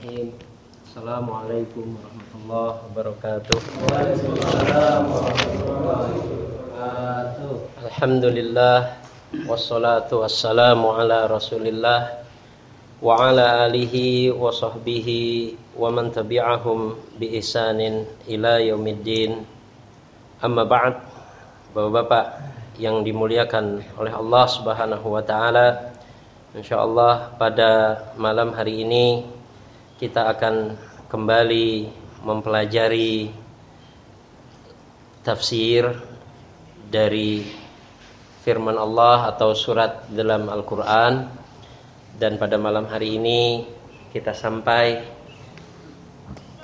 Bismillahirrahmanirrahim. Assalamualaikum warahmatullahi wabarakatuh. Alhamdulillah wassalatu wassalamu ala Rasulillah wa ala alihi wa sahbihi wa man tabi'ahum bi ihsanin ila yaumiddin. Amma ba'd. Bapak-bapak yang dimuliakan oleh Allah Subhanahu wa taala, insyaallah pada malam hari ini kita akan kembali mempelajari tafsir dari firman Allah atau surat dalam Al-Qur'an dan pada malam hari ini kita sampai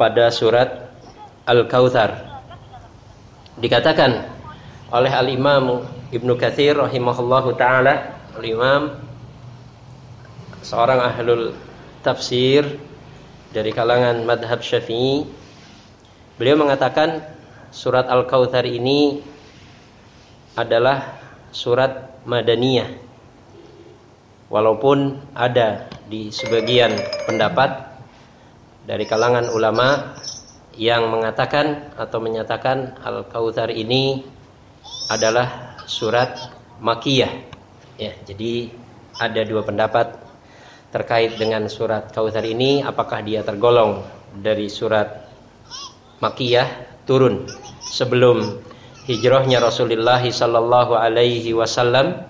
pada surat Al-Kautsar. Dikatakan oleh Al-Imam Ibnu Katsir rahimahullahu taala, Al-Imam seorang ahlul tafsir dari kalangan madhab syafi'i beliau mengatakan surat Al-Kautsar ini adalah surat Madaniyah. Walaupun ada di sebagian pendapat dari kalangan ulama yang mengatakan atau menyatakan Al-Kautsar ini adalah surat Makiyah. Ya jadi ada dua pendapat terkait dengan surat Kautsar ini apakah dia tergolong dari surat Makiyah turun sebelum hijrahnya Rasulullah sallallahu alaihi wasallam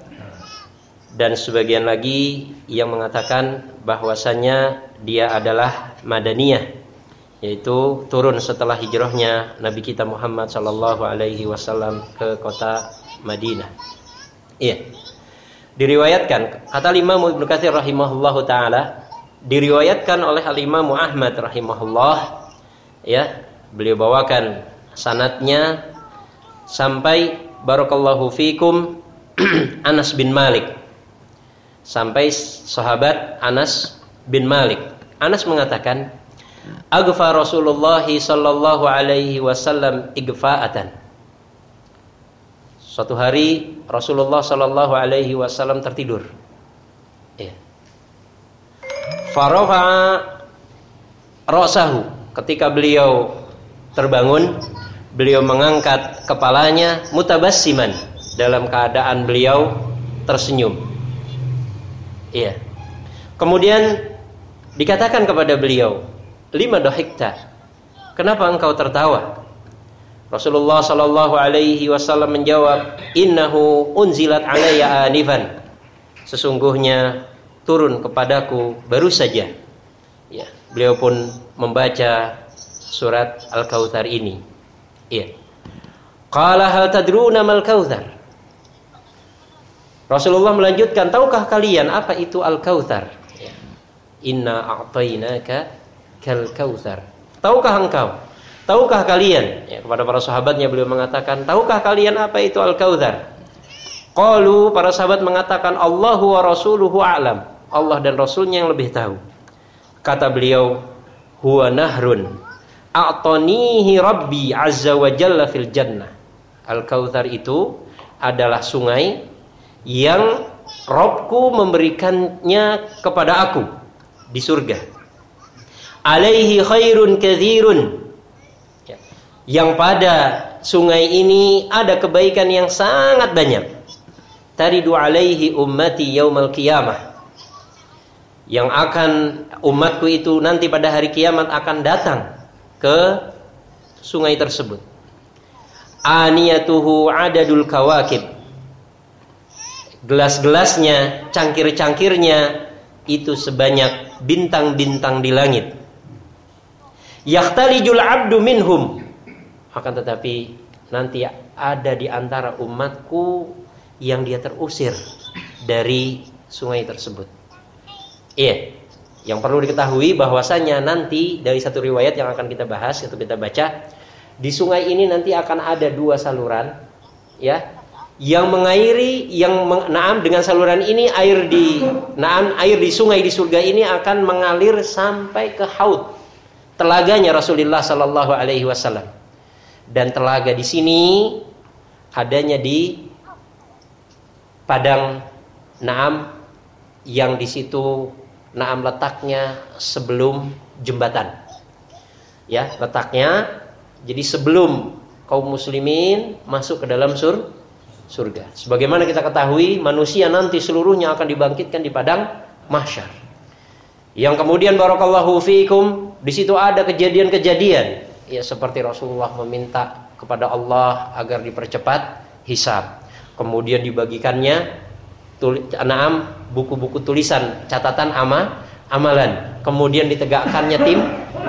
dan sebagian lagi yang mengatakan bahwasanya dia adalah Madaniyah yaitu turun setelah hijrahnya Nabi kita Muhammad sallallahu alaihi wasallam ke kota Madinah. Iya diriwayatkan. Kata Imam Ibnu Katsir rahimahullahu taala diriwayatkan oleh Al Imam rahimahullah ya beliau bawakan sanatnya sampai barakallahu fikum Anas bin Malik. Sampai sahabat Anas bin Malik. Anas mengatakan agfa Rasulullah sallallahu alaihi wasallam igfa'atan Suatu hari Rasulullah Shallallahu Alaihi Wasallam tertidur. Ya. Farofa rosahu ketika beliau terbangun, beliau mengangkat kepalanya mutabassiman dalam keadaan beliau tersenyum. Iya. Kemudian dikatakan kepada beliau, lima dohikta, kenapa engkau tertawa? Rasulullah Shallallahu Alaihi Wasallam menjawab, Innahu unzilat alayya anifan. Sesungguhnya turun kepadaku baru saja. Ya, beliau pun membaca surat Al-Kautsar ini. Iya. Qala hal tadruna mal kautsar? Rasulullah melanjutkan, tahukah kalian apa itu Al-Kautsar? Ya. Inna a'tainaka kal kautsar. Tahukah engkau Tahukah kalian? Ya, kepada para sahabatnya beliau mengatakan, tahukah kalian apa itu Al-Kautsar? Qalu para sahabat mengatakan Allahu wa rasuluhu a'lam. Allah dan Rasulnya yang lebih tahu. Kata beliau, huwa nahrun a'tanihi rabbi azza wa jalla fil jannah. Al-Kautsar itu adalah sungai yang Robku memberikannya kepada aku di surga. Alaihi khairun kathirun yang pada sungai ini ada kebaikan yang sangat banyak. Taridu alaihi ummati yaumal qiyamah. Yang akan umatku itu nanti pada hari kiamat akan datang ke sungai tersebut. Aniyatuhu adadul kawakib. Gelas-gelasnya, cangkir-cangkirnya itu sebanyak bintang-bintang di langit. Yahtalijul abdu minhum akan tetapi nanti ada di antara umatku yang dia terusir dari sungai tersebut. Iya. Yang perlu diketahui bahwasanya nanti dari satu riwayat yang akan kita bahas atau kita baca di sungai ini nanti akan ada dua saluran ya yang mengairi yang meng, naam dengan saluran ini air di naam air di sungai di surga ini akan mengalir sampai ke haud telaganya Rasulullah Sallallahu Alaihi Wasallam dan telaga di sini adanya di padang Naam yang di situ Naam letaknya sebelum jembatan. Ya, letaknya jadi sebelum kaum muslimin masuk ke dalam sur surga. Sebagaimana kita ketahui, manusia nanti seluruhnya akan dibangkitkan di padang mahsyar. Yang kemudian barakallahu fiikum, di situ ada kejadian-kejadian ya seperti Rasulullah meminta kepada Allah agar dipercepat hisab. Kemudian dibagikannya anam buku-buku tulisan catatan ama amalan. Kemudian ditegakkannya tim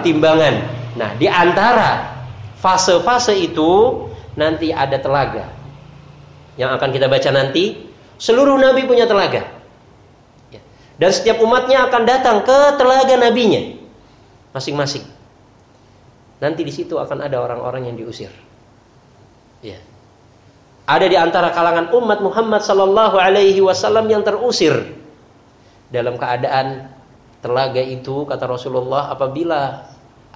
timbangan. Nah, di antara fase-fase itu nanti ada telaga. Yang akan kita baca nanti, seluruh nabi punya telaga. Ya. Dan setiap umatnya akan datang ke telaga nabinya masing-masing. Nanti di situ akan ada orang-orang yang diusir. Ya. Ada di antara kalangan umat Muhammad sallallahu alaihi wasallam yang terusir dalam keadaan telaga itu kata Rasulullah apabila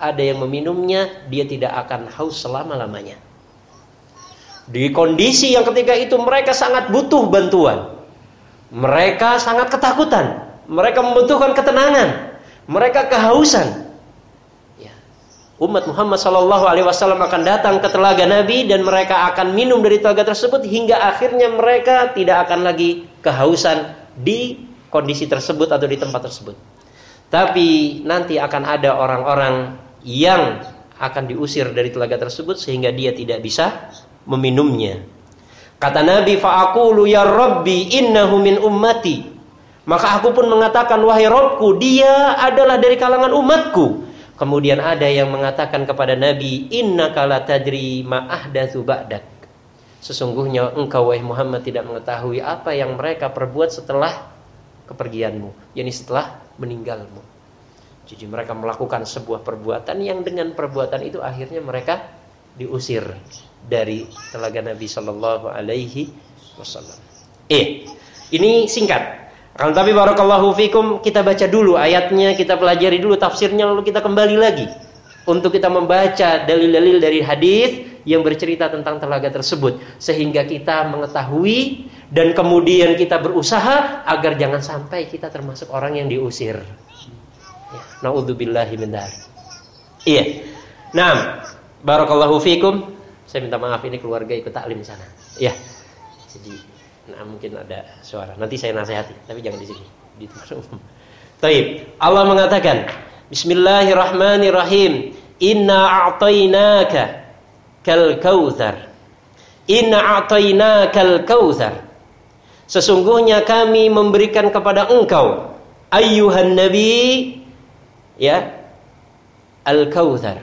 ada yang meminumnya, dia tidak akan haus selama-lamanya. Di kondisi yang ketika itu mereka sangat butuh bantuan. Mereka sangat ketakutan. Mereka membutuhkan ketenangan. Mereka kehausan. Umat Muhammad Shallallahu Alaihi Wasallam akan datang ke telaga Nabi dan mereka akan minum dari telaga tersebut hingga akhirnya mereka tidak akan lagi kehausan di kondisi tersebut atau di tempat tersebut. Tapi nanti akan ada orang-orang yang akan diusir dari telaga tersebut sehingga dia tidak bisa meminumnya. Kata Nabi, "Fa'aqulu ya Rabbi innahu min ummati." Maka aku pun mengatakan, "Wahai Rabbku, dia adalah dari kalangan umatku." Kemudian ada yang mengatakan kepada Nabi, "Innaka la tadri ma ahdatsu ba'dak." Sesungguhnya engkau wahai Muhammad tidak mengetahui apa yang mereka perbuat setelah kepergianmu, yakni setelah meninggalmu. Jadi mereka melakukan sebuah perbuatan yang dengan perbuatan itu akhirnya mereka diusir dari telaga Nabi Shallallahu Alaihi Wasallam. Eh, ini singkat. Kalau tapi barakallahu fikum kita baca dulu ayatnya, kita pelajari dulu tafsirnya lalu kita kembali lagi untuk kita membaca dalil-dalil dari hadis yang bercerita tentang telaga tersebut sehingga kita mengetahui dan kemudian kita berusaha agar jangan sampai kita termasuk orang yang diusir. Ya, naudzubillahi min Iya. Nah, barakallahu fikum. Saya minta maaf ini keluarga ikut taklim sana. Iya. Jadi, nah mungkin ada suara. Nanti saya nasihati, tapi jangan di sini. Di tempat umum. Taib. Allah mengatakan, Bismillahirrahmanirrahim. Inna a'tainaka kal kautsar. Inna a'tainaka kal kautsar. Sesungguhnya kami memberikan kepada engkau ayyuhan nabi ya al-kautsar.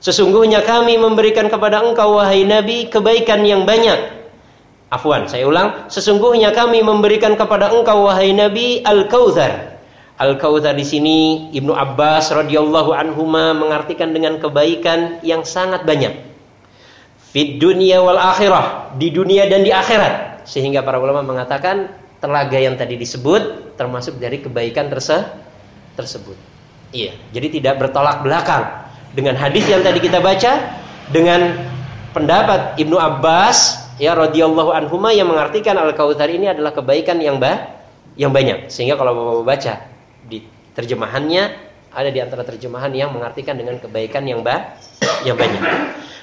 Sesungguhnya kami memberikan kepada engkau wahai nabi kebaikan yang banyak. Afwan, saya ulang, sesungguhnya kami memberikan kepada engkau wahai nabi al-kautsar. Al-kautsar di sini Ibnu Abbas radhiyallahu anhuma mengartikan dengan kebaikan yang sangat banyak. Fid dunia wal akhirah, di dunia dan di akhirat. Sehingga para ulama mengatakan telaga yang tadi disebut termasuk dari kebaikan tersebut. Iya, jadi tidak bertolak belakang dengan hadis yang tadi kita baca dengan pendapat Ibnu Abbas ya radhiyallahu anhuma yang mengartikan al-kautsar ini adalah kebaikan yang ba yang banyak. Sehingga kalau Bapak baca di terjemahannya ada di antara terjemahan yang mengartikan dengan kebaikan yang ba yang banyak.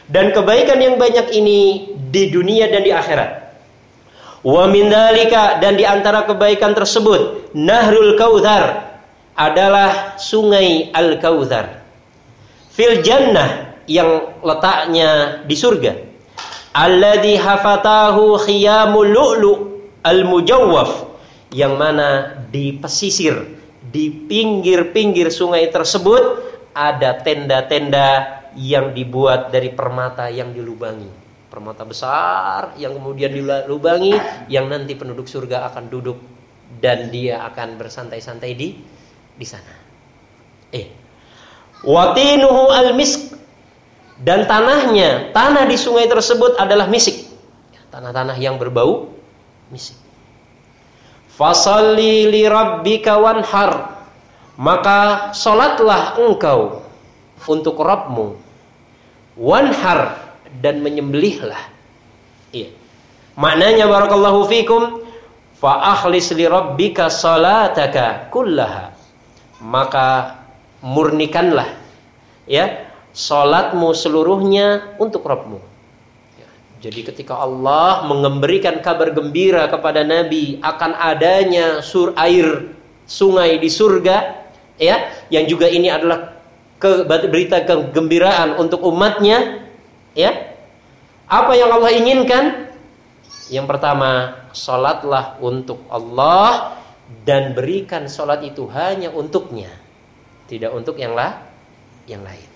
Dan kebaikan yang banyak ini di dunia dan di akhirat. Wa min dan di antara kebaikan tersebut Nahrul Kautsar adalah sungai Al-Kautsar. Fil jannah yang letaknya di surga. Alladhi hafatahu khiyamul lu'lu' al-mujawwaf yang mana di pesisir di pinggir-pinggir sungai tersebut ada tenda-tenda yang dibuat dari permata yang dilubangi. Permata besar yang kemudian dilubangi yang nanti penduduk surga akan duduk dan dia akan bersantai-santai di di sana. Eh. Watinuhu al-misk dan tanahnya, tanah di sungai tersebut adalah misik. Tanah-tanah yang berbau misik. Fasalli li rabbika wanhar. Maka solatlah engkau untuk Rabbmu. Wanhar dan menyembelihlah. Iya. Maknanya barakallahu fikum fa akhlis li rabbika salataka kullaha maka murnikanlah ya salatmu seluruhnya untuk Rabbmu. Ya, jadi ketika Allah memberikan kabar gembira kepada Nabi akan adanya sur air sungai di surga, ya, yang juga ini adalah ke, berita kegembiraan untuk umatnya, ya. Apa yang Allah inginkan? Yang pertama, salatlah untuk Allah dan berikan salat itu hanya untuknya, tidak untuk yang yang lain.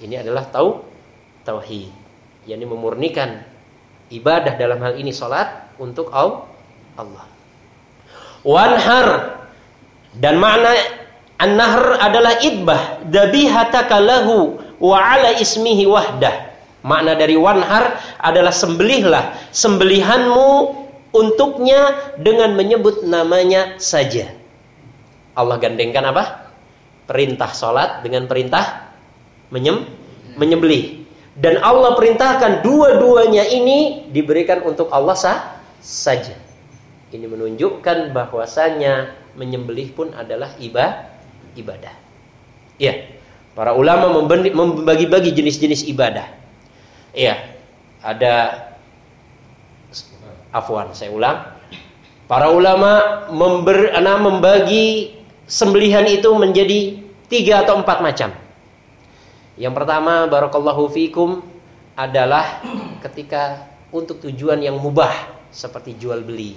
Ini adalah tau tauhid, yakni memurnikan ibadah dalam hal ini salat untuk Allah. Wanhar dan makna an-nahr adalah idbah dabihataka lahu wa ala ismihi wahdah. Makna dari wanhar adalah sembelihlah sembelihanmu untuknya dengan menyebut namanya saja. Allah gandengkan apa? Perintah sholat dengan perintah menyem, menyembelih. Dan Allah perintahkan dua-duanya ini diberikan untuk Allah sah, saja. Ini menunjukkan bahwasanya menyembelih pun adalah ibadah. ibadah. Ya, para ulama membagi-bagi jenis-jenis ibadah. Iya, ada afwan saya ulang para ulama member, nah, membagi sembelihan itu menjadi tiga atau empat macam yang pertama barakallahu fikum adalah ketika untuk tujuan yang mubah seperti jual beli.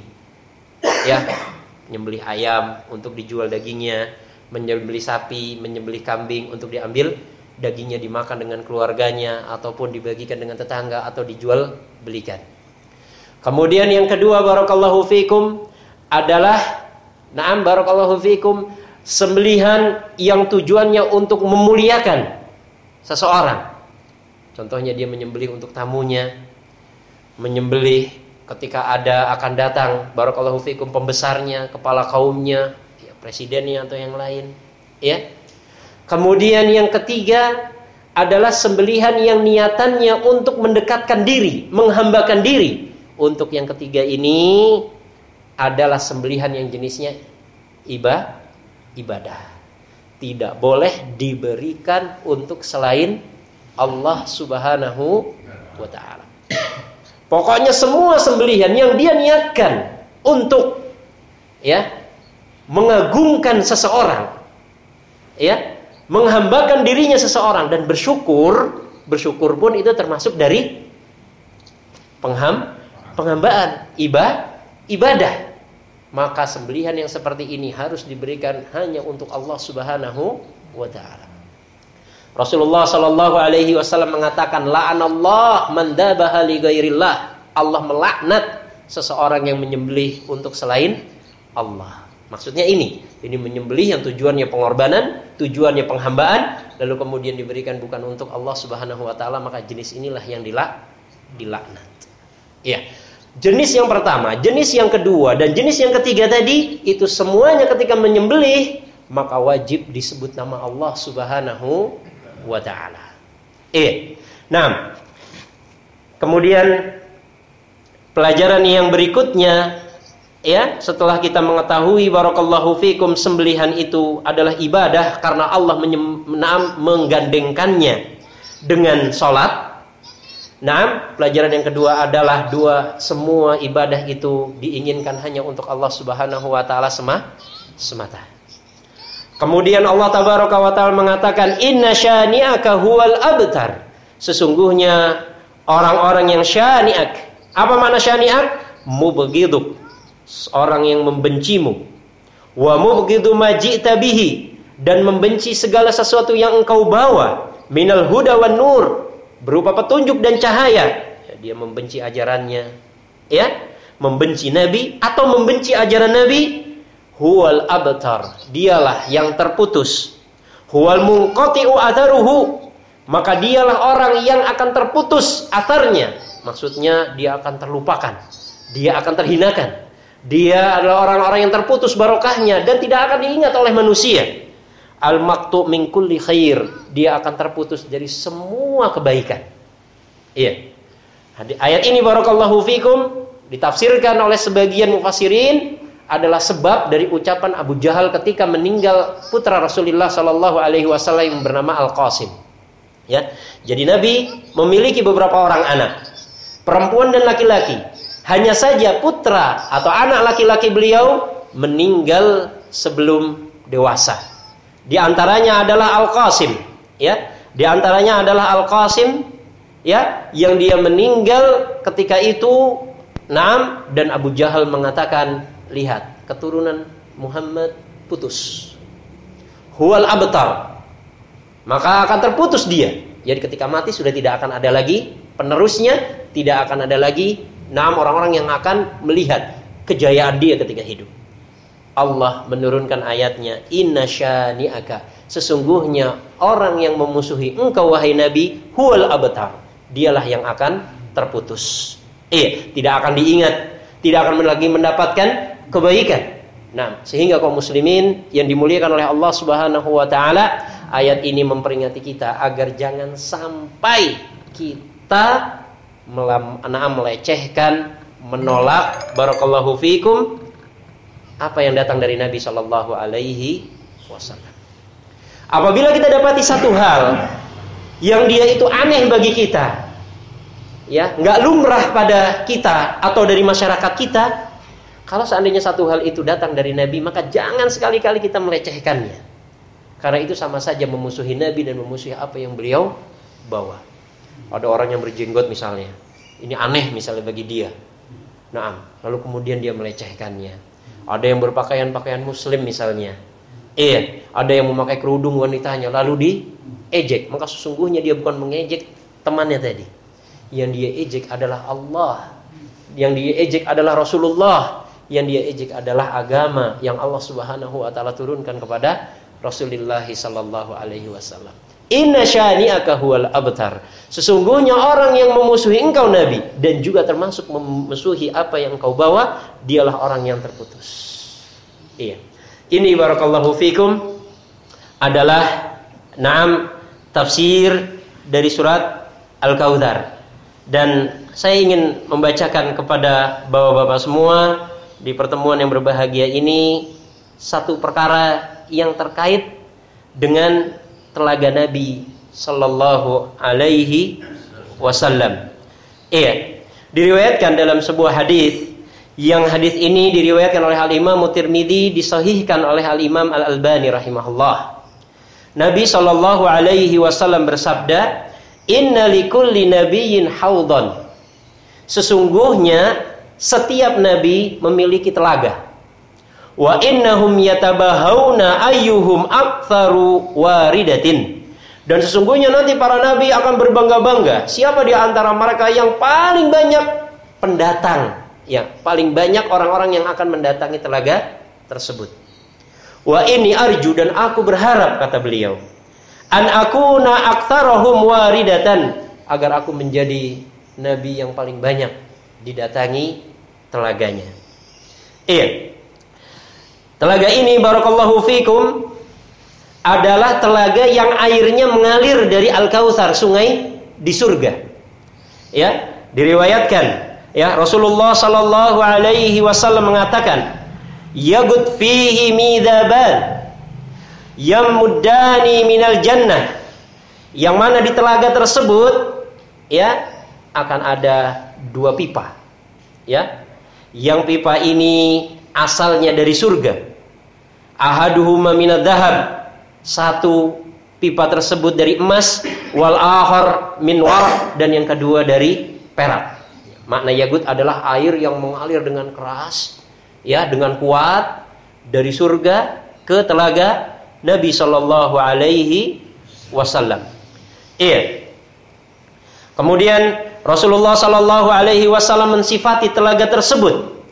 Ya menyembelih ayam untuk dijual dagingnya menyembelih sapi menyembelih kambing untuk diambil dagingnya dimakan dengan keluarganya ataupun dibagikan dengan tetangga atau dijual belikan. Kemudian yang kedua barakallahu fikum adalah Naam barakallahu fikum sembelihan yang tujuannya untuk memuliakan seseorang. Contohnya dia menyembelih untuk tamunya, menyembelih ketika ada akan datang barakallahu fikum pembesarnya, kepala kaumnya, ya, presidennya atau yang lain, ya. Kemudian yang ketiga adalah sembelihan yang niatannya untuk mendekatkan diri, menghambakan diri untuk yang ketiga ini adalah sembelihan yang jenisnya iba, ibadah. Tidak boleh diberikan untuk selain Allah Subhanahu wa taala. Pokoknya semua sembelihan yang dia niatkan untuk ya mengagungkan seseorang ya menghambakan dirinya seseorang dan bersyukur bersyukur pun itu termasuk dari pengham penghambaan, ibadah, ibadah. Maka sembelihan yang seperti ini harus diberikan hanya untuk Allah Subhanahu wa taala. Rasulullah sallallahu alaihi wasallam mengatakan la'anallah man dabaha li ghairillah. Allah melaknat seseorang yang menyembelih untuk selain Allah. Maksudnya ini, ini menyembelih yang tujuannya pengorbanan, tujuannya penghambaan, lalu kemudian diberikan bukan untuk Allah Subhanahu wa taala, maka jenis inilah yang dilak dilaknat. Ya. Jenis yang pertama, jenis yang kedua, dan jenis yang ketiga tadi itu semuanya ketika menyembelih maka wajib disebut nama Allah Subhanahu wa taala. Eh. Nah, kemudian pelajaran yang berikutnya ya, setelah kita mengetahui barakallahu fikum sembelihan itu adalah ibadah karena Allah menggandengkannya dengan salat Nah, pelajaran yang kedua adalah dua semua ibadah itu diinginkan hanya untuk Allah Subhanahu wa taala semata. Kemudian Allah tabaraka wa taala mengatakan inna syani'aka huwal abtar. Sesungguhnya orang-orang yang syani'ak. Apa mana syani'ak? Orang yang membencimu. Wa mubghidu ma bihi dan membenci segala sesuatu yang engkau bawa minal huda wan nur berupa petunjuk dan cahaya. Ya, dia membenci ajarannya, ya, membenci Nabi atau membenci ajaran Nabi, huwal abtar. Dialah yang terputus. Huwal munqati'u atharuhu. Maka dialah orang yang akan terputus atarnya. Maksudnya dia akan terlupakan. Dia akan terhinakan. Dia adalah orang-orang yang terputus barokahnya dan tidak akan diingat oleh manusia al maktu min kulli khair dia akan terputus dari semua kebaikan iya ayat ini barakallahu fikum ditafsirkan oleh sebagian mufassirin adalah sebab dari ucapan Abu Jahal ketika meninggal putra Rasulullah Shallallahu Alaihi Wasallam yang bernama Al Qasim. Ya, jadi Nabi memiliki beberapa orang anak, perempuan dan laki-laki. Hanya saja putra atau anak laki-laki beliau meninggal sebelum dewasa. Di antaranya adalah Al Qasim, ya. Di antaranya adalah Al Qasim, ya, yang dia meninggal ketika itu Naam dan Abu Jahal mengatakan, lihat keturunan Muhammad putus. Huwal abtar. Maka akan terputus dia. Jadi ketika mati sudah tidak akan ada lagi penerusnya, tidak akan ada lagi enam orang-orang yang akan melihat kejayaan dia ketika hidup. Allah menurunkan ayatnya, Inna syani'aka. Sesungguhnya orang yang memusuhi engkau wahai Nabi, huwal abtar. Dialah yang akan terputus. Eh, tidak akan diingat, tidak akan lagi mendapatkan kebaikan. Nah, sehingga kaum muslimin yang dimuliakan oleh Allah Subhanahu wa taala, ayat ini memperingati kita agar jangan sampai kita melam, melecehkan, menolak barakallahu fikum apa yang datang dari Nabi Shallallahu alaihi wasallam. Apabila kita dapati satu hal yang dia itu aneh bagi kita, ya nggak lumrah pada kita atau dari masyarakat kita kalau seandainya satu hal itu datang dari Nabi maka jangan sekali-kali kita melecehkannya. Karena itu sama saja memusuhi Nabi dan memusuhi apa yang beliau bawa. Ada orang yang berjenggot misalnya. Ini aneh misalnya bagi dia. Nah lalu kemudian dia melecehkannya ada yang berpakaian pakaian muslim misalnya. Iya ada yang memakai kerudung wanitanya lalu diejek maka sesungguhnya dia bukan mengejek temannya tadi. Yang dia ejek adalah Allah, yang dia ejek adalah Rasulullah, yang dia ejek adalah agama yang Allah Subhanahu wa taala turunkan kepada Rasulullah sallallahu alaihi wasallam. Inna syani'aka huwal abtar. Sesungguhnya orang yang memusuhi engkau Nabi dan juga termasuk memusuhi apa yang engkau bawa, dialah orang yang terputus. Iya. Ini barakallahu fikum adalah naam tafsir dari surat Al-Kautsar. Dan saya ingin membacakan kepada bapak-bapak semua di pertemuan yang berbahagia ini satu perkara yang terkait dengan telaga Nabi Sallallahu Alaihi Wasallam. Iya, diriwayatkan dalam sebuah hadis yang hadis ini diriwayatkan oleh Al Imam Mutirmidi disahihkan oleh Al Imam Al Albani rahimahullah. Nabi Sallallahu Alaihi Wasallam bersabda, Inna likulli nabiyyin. Sesungguhnya setiap nabi memiliki telaga. Wa innahum yatabahawna ayyuhum aktsaru waridatin. Dan sesungguhnya nanti para nabi akan berbangga-bangga siapa di antara mereka yang paling banyak pendatang, ya, paling banyak orang-orang yang akan mendatangi telaga tersebut. Wa ini arju dan aku berharap kata beliau an akuna aktsarahum waridatan agar aku menjadi nabi yang paling banyak didatangi telaganya. Iya. Telaga ini barakallahu fikum adalah telaga yang airnya mengalir dari Al-Kautsar, sungai di surga. Ya, diriwayatkan. Ya Rasulullah sallallahu alaihi wasallam mengatakan yagut fihi midaban yang mudani minal jannah. Yang mana di telaga tersebut ya akan ada dua pipa. Ya yang pipa ini asalnya dari surga ahaduhuma minad dahab satu pipa tersebut dari emas wal ahar min war dan yang kedua dari perak makna yagut adalah air yang mengalir dengan keras ya dengan kuat dari surga ke telaga Nabi Shallallahu Alaihi Wasallam. Iya. Kemudian Rasulullah Shallallahu Alaihi Wasallam mensifati telaga tersebut.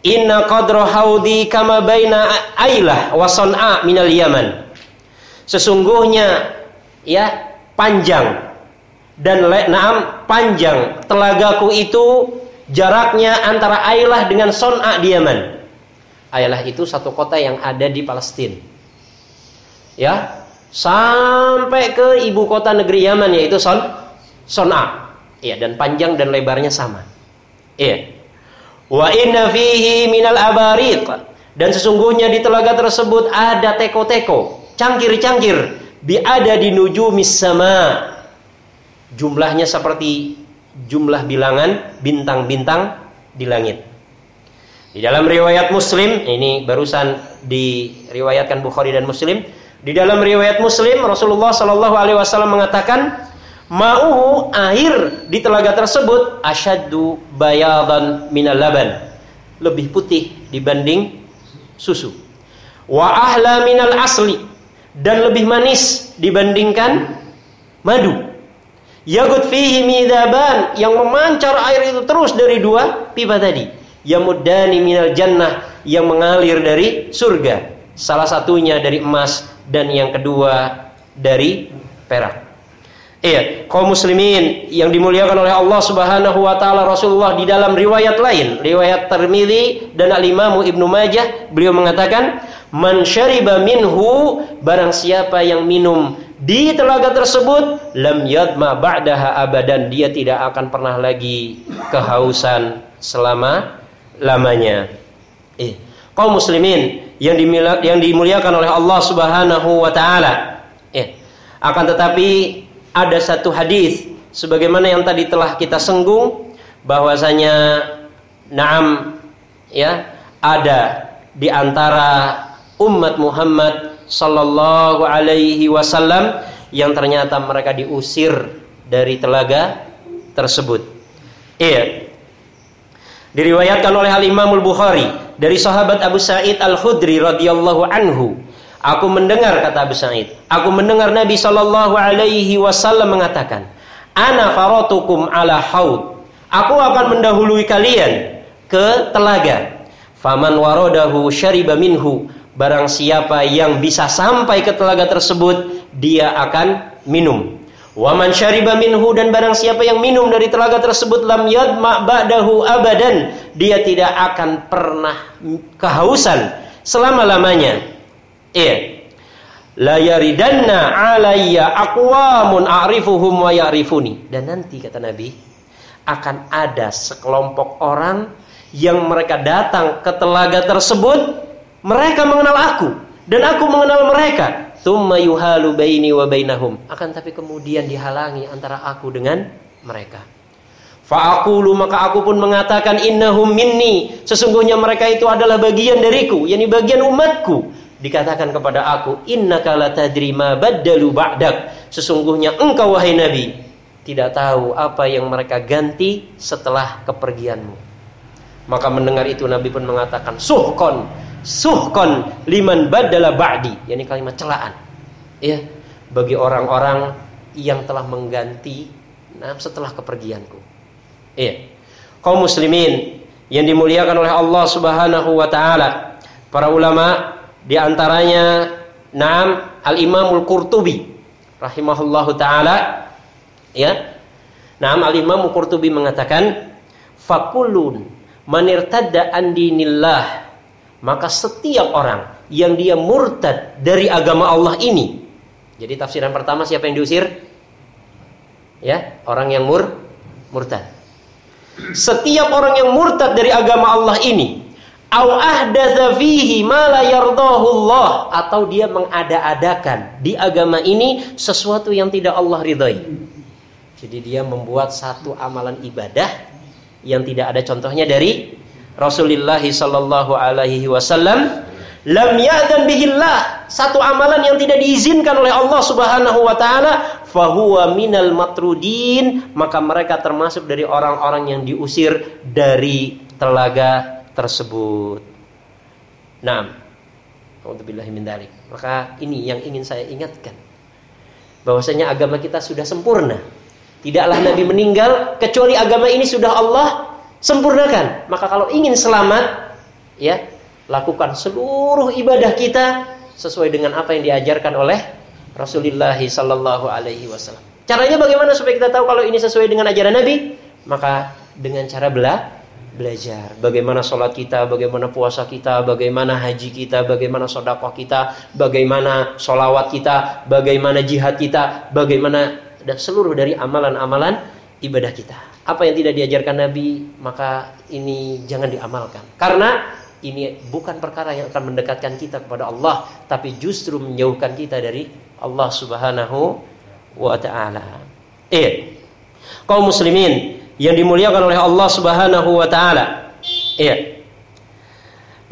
Inna qadra haudi kama baina ailah wa son'a minal Yaman. Sesungguhnya ya panjang dan naam panjang telagaku itu jaraknya antara Ailah dengan Son'a di Yaman. Ailah itu satu kota yang ada di Palestina ya sampai ke ibu kota negeri Yaman yaitu Son Son'a. Ya, dan panjang dan lebarnya sama. Iya. Wa inna fihi minal abarit Dan sesungguhnya di telaga tersebut ada teko-teko, cangkir-cangkir, ada di nujumis sama. Jumlahnya seperti jumlah bilangan bintang-bintang di langit. Di dalam riwayat Muslim, ini barusan diriwayatkan Bukhari dan Muslim. Di dalam riwayat Muslim, Rasulullah Shallallahu Alaihi Wasallam mengatakan, mau air di telaga tersebut asyaddu bayadan minal laban lebih putih dibanding susu. Wa ahla minal asli dan lebih manis dibandingkan madu. Yagut fihi midaban yang memancar air itu terus dari dua pipa tadi. Yamuddani minal jannah yang mengalir dari surga. Salah satunya dari emas dan yang kedua dari perak. Iya, kaum muslimin yang dimuliakan oleh Allah Subhanahu wa taala Rasulullah di dalam riwayat lain, riwayat Tirmizi dan Al-Imam Ibnu Majah, beliau mengatakan, "Man syariba minhu barang siapa yang minum di telaga tersebut, lam yadma ba'daha abadan, dia tidak akan pernah lagi kehausan selama lamanya." Eh, kaum muslimin yang dimuliakan oleh Allah Subhanahu wa taala. Eh, akan tetapi ada satu hadis sebagaimana yang tadi telah kita senggung bahwasanya naam ya ada di antara umat Muhammad sallallahu alaihi wasallam yang ternyata mereka diusir dari telaga tersebut. Iya. Diriwayatkan oleh Al Imam Bukhari dari sahabat Abu Sa'id Al Khudri radhiyallahu anhu Aku mendengar kata Abu Sa'id. Aku mendengar Nabi Shallallahu Alaihi Wasallam mengatakan, Ana farotukum ala haud. Aku akan mendahului kalian ke telaga. Faman warodahu syariba minhu. Barang siapa yang bisa sampai ke telaga tersebut, dia akan minum. Waman syariba minhu dan barang siapa yang minum dari telaga tersebut lam yadma ba'dahu abadan. Dia tidak akan pernah kehausan selama-lamanya. Iya. La yaridanna alayya aqwamun a'rifuhum wa ya'rifuni. Dan nanti kata Nabi akan ada sekelompok orang yang mereka datang ke telaga tersebut, mereka mengenal aku dan aku mengenal mereka. Thumma yuhalu baini wa bainahum. Akan tapi kemudian dihalangi antara aku dengan mereka. Fa'akulu maka aku pun mengatakan innahum minni. Sesungguhnya mereka itu adalah bagian dariku, yakni bagian umatku dikatakan kepada aku innaka la tadri ma baddalu ba'dak. Sesungguhnya engkau wahai nabi tidak tahu apa yang mereka ganti setelah kepergianmu. Maka mendengar itu nabi pun mengatakan suhkon suhkon liman badala ba'di. Yakni kalimat celaan. Ya bagi orang-orang yang telah mengganti nah, setelah kepergianku. Iya. Kaum muslimin yang dimuliakan oleh Allah Subhanahu wa taala para ulama di antaranya Naam Al-Imamul Qurtubi rahimahullahu taala ya. Naam Al-Imamul Qurtubi mengatakan fakulun manirtadda andinillah maka setiap orang yang dia murtad dari agama Allah ini. Jadi tafsiran pertama siapa yang diusir? Ya, orang yang mur murtad. Setiap orang yang murtad dari agama Allah ini au ahdatsa fihi ma la Allah atau dia mengada-adakan di agama ini sesuatu yang tidak Allah ridhai. Jadi dia membuat satu amalan ibadah yang tidak ada contohnya dari Rasulullah sallallahu alaihi wasallam. Lam ya'dan bihillah. Satu amalan yang tidak diizinkan oleh Allah Subhanahu wa taala. Fahuwa minal matrudin. Maka mereka termasuk dari orang-orang yang diusir dari telaga tersebut. Nah, min Maka ini yang ingin saya ingatkan. Bahwasanya agama kita sudah sempurna. Tidaklah Nabi meninggal kecuali agama ini sudah Allah sempurnakan. Maka kalau ingin selamat, ya, lakukan seluruh ibadah kita sesuai dengan apa yang diajarkan oleh Rasulullah sallallahu alaihi wasallam. Caranya bagaimana supaya kita tahu kalau ini sesuai dengan ajaran Nabi? Maka dengan cara belah belajar bagaimana sholat kita, bagaimana puasa kita, bagaimana haji kita, bagaimana sodakoh kita, bagaimana sholawat kita, bagaimana jihad kita, bagaimana dan seluruh dari amalan-amalan ibadah kita. Apa yang tidak diajarkan Nabi maka ini jangan diamalkan. Karena ini bukan perkara yang akan mendekatkan kita kepada Allah, tapi justru menjauhkan kita dari Allah Subhanahu wa taala. Eh, kaum muslimin yang dimuliakan oleh Allah Subhanahu wa taala. Iya.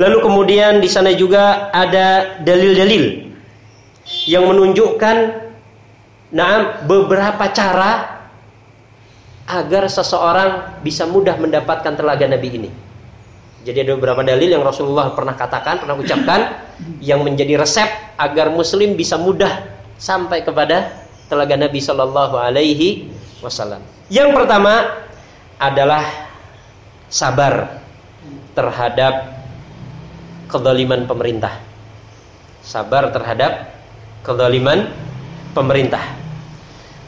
Lalu kemudian di sana juga ada dalil-dalil yang menunjukkan nah beberapa cara agar seseorang bisa mudah mendapatkan telaga Nabi ini. Jadi ada beberapa dalil yang Rasulullah pernah katakan, pernah ucapkan yang menjadi resep agar muslim bisa mudah sampai kepada telaga Nabi Shallallahu alaihi wasallam. Yang pertama adalah sabar terhadap kezaliman pemerintah. Sabar terhadap kezaliman pemerintah.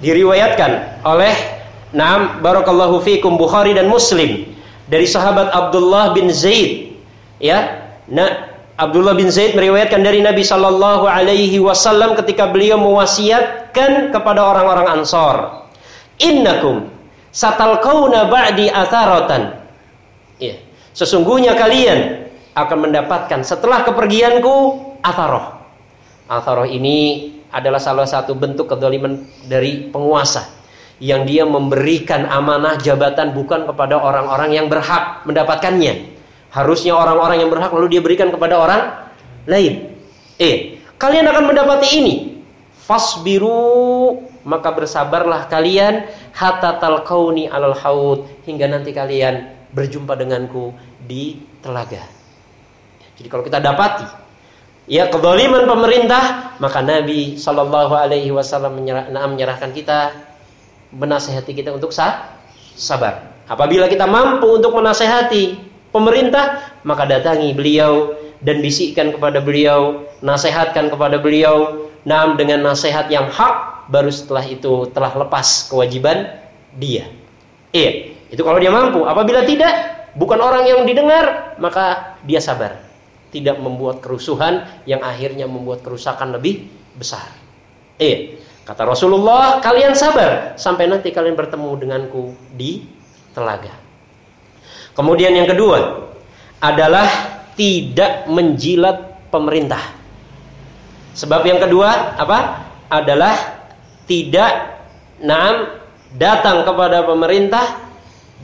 Diriwayatkan oleh Naam barakallahu fikum Bukhari dan Muslim dari sahabat Abdullah bin Zaid ya nah Abdullah bin Zaid meriwayatkan dari Nabi Shallallahu Alaihi Wasallam ketika beliau mewasiatkan kepada orang-orang Ansor, Innakum satalkauna ba'di atharatan. Ya. Sesungguhnya kalian akan mendapatkan setelah kepergianku atharoh. Atharoh ini adalah salah satu bentuk kedoliman dari penguasa yang dia memberikan amanah jabatan bukan kepada orang-orang yang berhak mendapatkannya. Harusnya orang-orang yang berhak lalu dia berikan kepada orang lain. Eh, kalian akan mendapati ini. Fasbiru maka bersabarlah kalian hatta talqauni alal haud hingga nanti kalian berjumpa denganku di telaga. Jadi kalau kita dapati ya kedoliman pemerintah, maka Nabi Shallallahu Alaihi Wasallam menyerah, menyerahkan kita menasehati kita untuk sah, sabar. Apabila kita mampu untuk menasehati pemerintah, maka datangi beliau dan bisikkan kepada beliau, nasihatkan kepada beliau, nam dengan nasihat yang hak baru setelah itu telah lepas kewajiban dia. Iya, itu kalau dia mampu. Apabila tidak, bukan orang yang didengar, maka dia sabar. Tidak membuat kerusuhan yang akhirnya membuat kerusakan lebih besar. Iya, kata Rasulullah, kalian sabar sampai nanti kalian bertemu denganku di telaga. Kemudian yang kedua adalah tidak menjilat pemerintah. Sebab yang kedua apa? Adalah tidak naam datang kepada pemerintah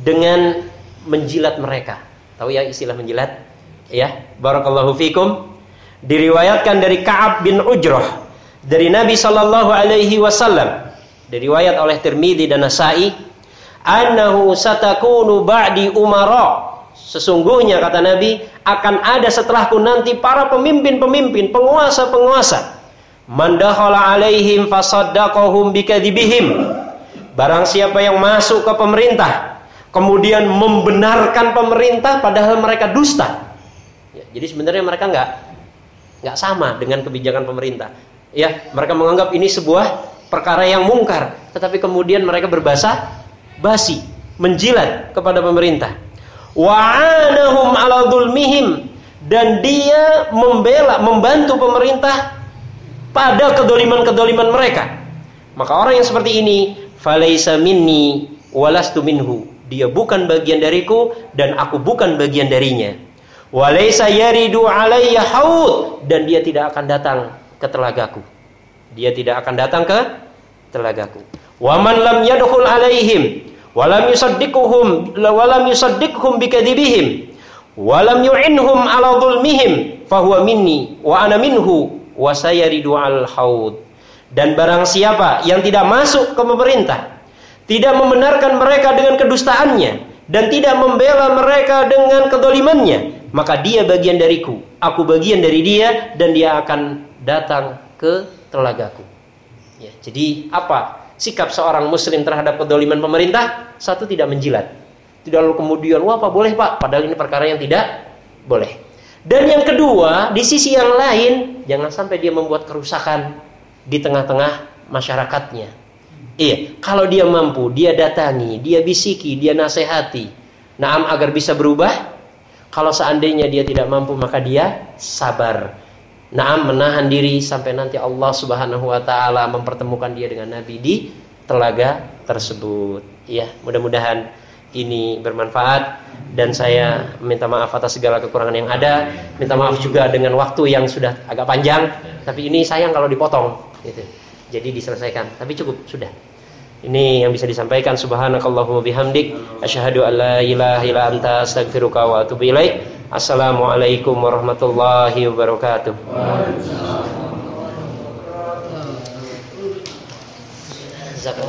dengan menjilat mereka. Tahu ya istilah menjilat? Ya, barakallahu fikum. Diriwayatkan dari Ka'ab bin Ujrah dari Nabi sallallahu alaihi wasallam. Diriwayat oleh Tirmidzi dan Nasa'i, "Annahu satakunu ba'di umara." Sesungguhnya kata Nabi akan ada setelahku nanti para pemimpin-pemimpin, penguasa-penguasa Mandakhala alaihim fasaddaqahum bikadzibihim. Barang siapa yang masuk ke pemerintah kemudian membenarkan pemerintah padahal mereka dusta. Ya, jadi sebenarnya mereka nggak nggak sama dengan kebijakan pemerintah. Ya, mereka menganggap ini sebuah perkara yang mungkar, tetapi kemudian mereka berbahasa basi, menjilat kepada pemerintah. Wa'anahum ala dhulmihim dan dia membela, membantu pemerintah pada kedoliman-kedoliman mereka. Maka orang yang seperti ini, falaisa minni walastu minhu. Dia bukan bagian dariku dan aku bukan bagian darinya. Walaisa yaridu alayya haud dan dia tidak akan datang ke telagaku. Dia tidak akan datang ke telagaku. Waman lam yadkhul alaihim walam yusaddiquhum walam bikadzibihim walam yu'inhum ala dhulmihim. Minni wa ana minhu wasayaridu al haud. Dan barang siapa yang tidak masuk ke pemerintah tidak membenarkan mereka dengan kedustaannya dan tidak membela mereka dengan kedolimannya maka dia bagian dariku aku bagian dari dia dan dia akan datang ke telagaku. Ya, jadi apa sikap seorang muslim terhadap kedoliman pemerintah satu tidak menjilat tidak lalu kemudian wah apa boleh pak padahal ini perkara yang tidak boleh dan yang kedua, di sisi yang lain, jangan sampai dia membuat kerusakan di tengah-tengah masyarakatnya. Iya, kalau dia mampu, dia datangi, dia bisiki, dia nasihati. Naam agar bisa berubah. Kalau seandainya dia tidak mampu, maka dia sabar. Naam menahan diri sampai nanti Allah Subhanahu wa taala mempertemukan dia dengan Nabi di telaga tersebut. Ya, mudah-mudahan ini bermanfaat dan saya minta maaf atas segala kekurangan yang ada. Minta maaf juga dengan waktu yang sudah agak panjang, tapi ini sayang kalau dipotong gitu. Jadi diselesaikan, tapi cukup sudah. Ini yang bisa disampaikan subhanakallahumma bihamdik asyhadu an la ilaha illa anta astaghfiruka wa atubu ilaik. Assalamualaikum warahmatullahi wabarakatuh.